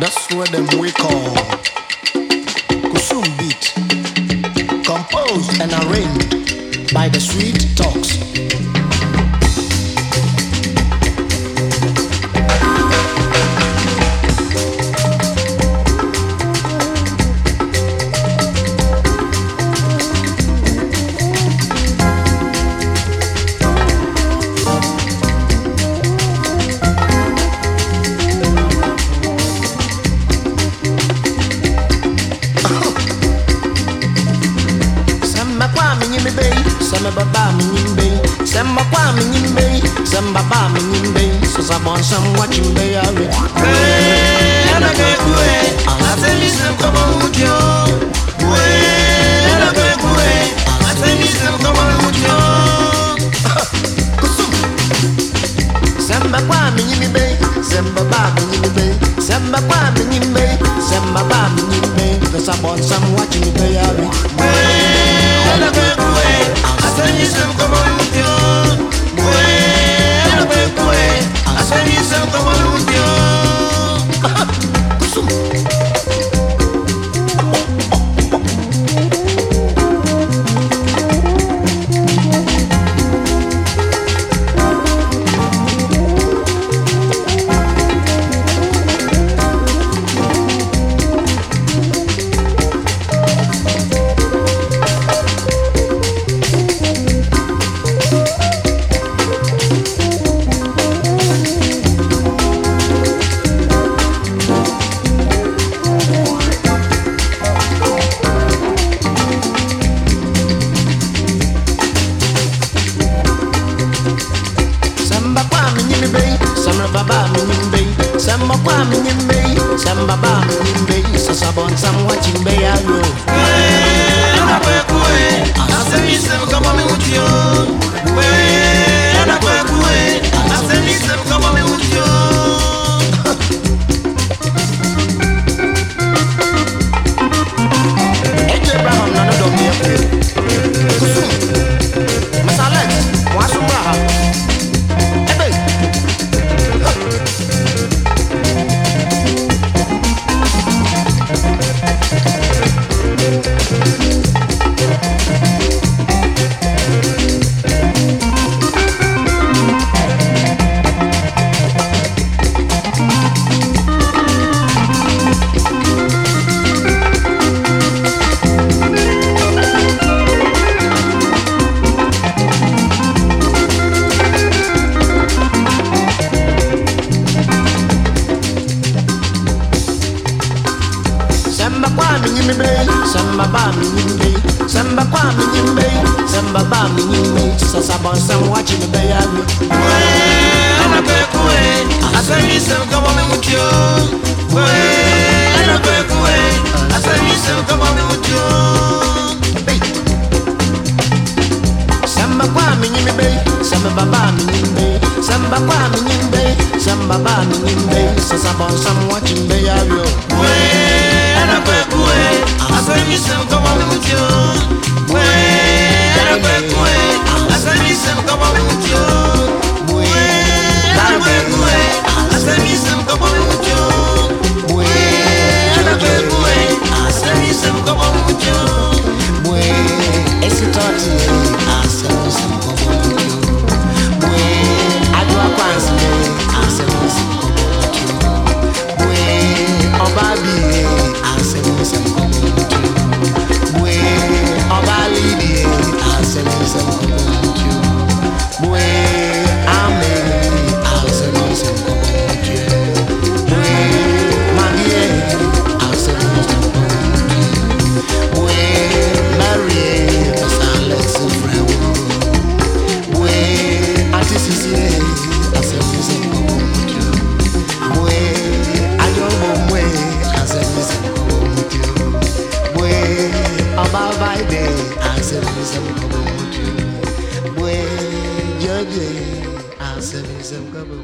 That's what them we call Kusum beat. Composed and arranged by the Sweet Talks. Bay, samba baba mi nyimbe, samba kwa mi nyimbe, samba baba mi nyimbe, so sabon sam watching bay awe. Ana kwe kwe, asemi sem kama utyo. Kwe, ana kwe kwe, asemi sem kama utyo. Samba kwa mi nyimbe, samba baba mi nyimbe, samba kwa mi nyimbe, samba baba mi nyimbe, so sabon sam watching bay samba kwa mi nyimbe, samba baba mi nyimbe, so sabon sam watching bay awe. Ana kwe kwe, asemi sem kama utyo. samba ba mi nyimbe. Samba kwa mi nyimbe. Samba ba mi nyimbe. Sasa bon sam wachi mi be ya mi. We ana pe kuwe. Asani sam kama mi mutio. We ana pe kuwe. Asani sam kama mi mutio samba kwa mi nyimbe. Samba baba mi nyimbe. Samba kwa mi nyimbe. Samba ba mi nyimbe. Sasa bon sam wachi mi be ya mi oh. Mwe, yo, yo, asem, isem, kaba.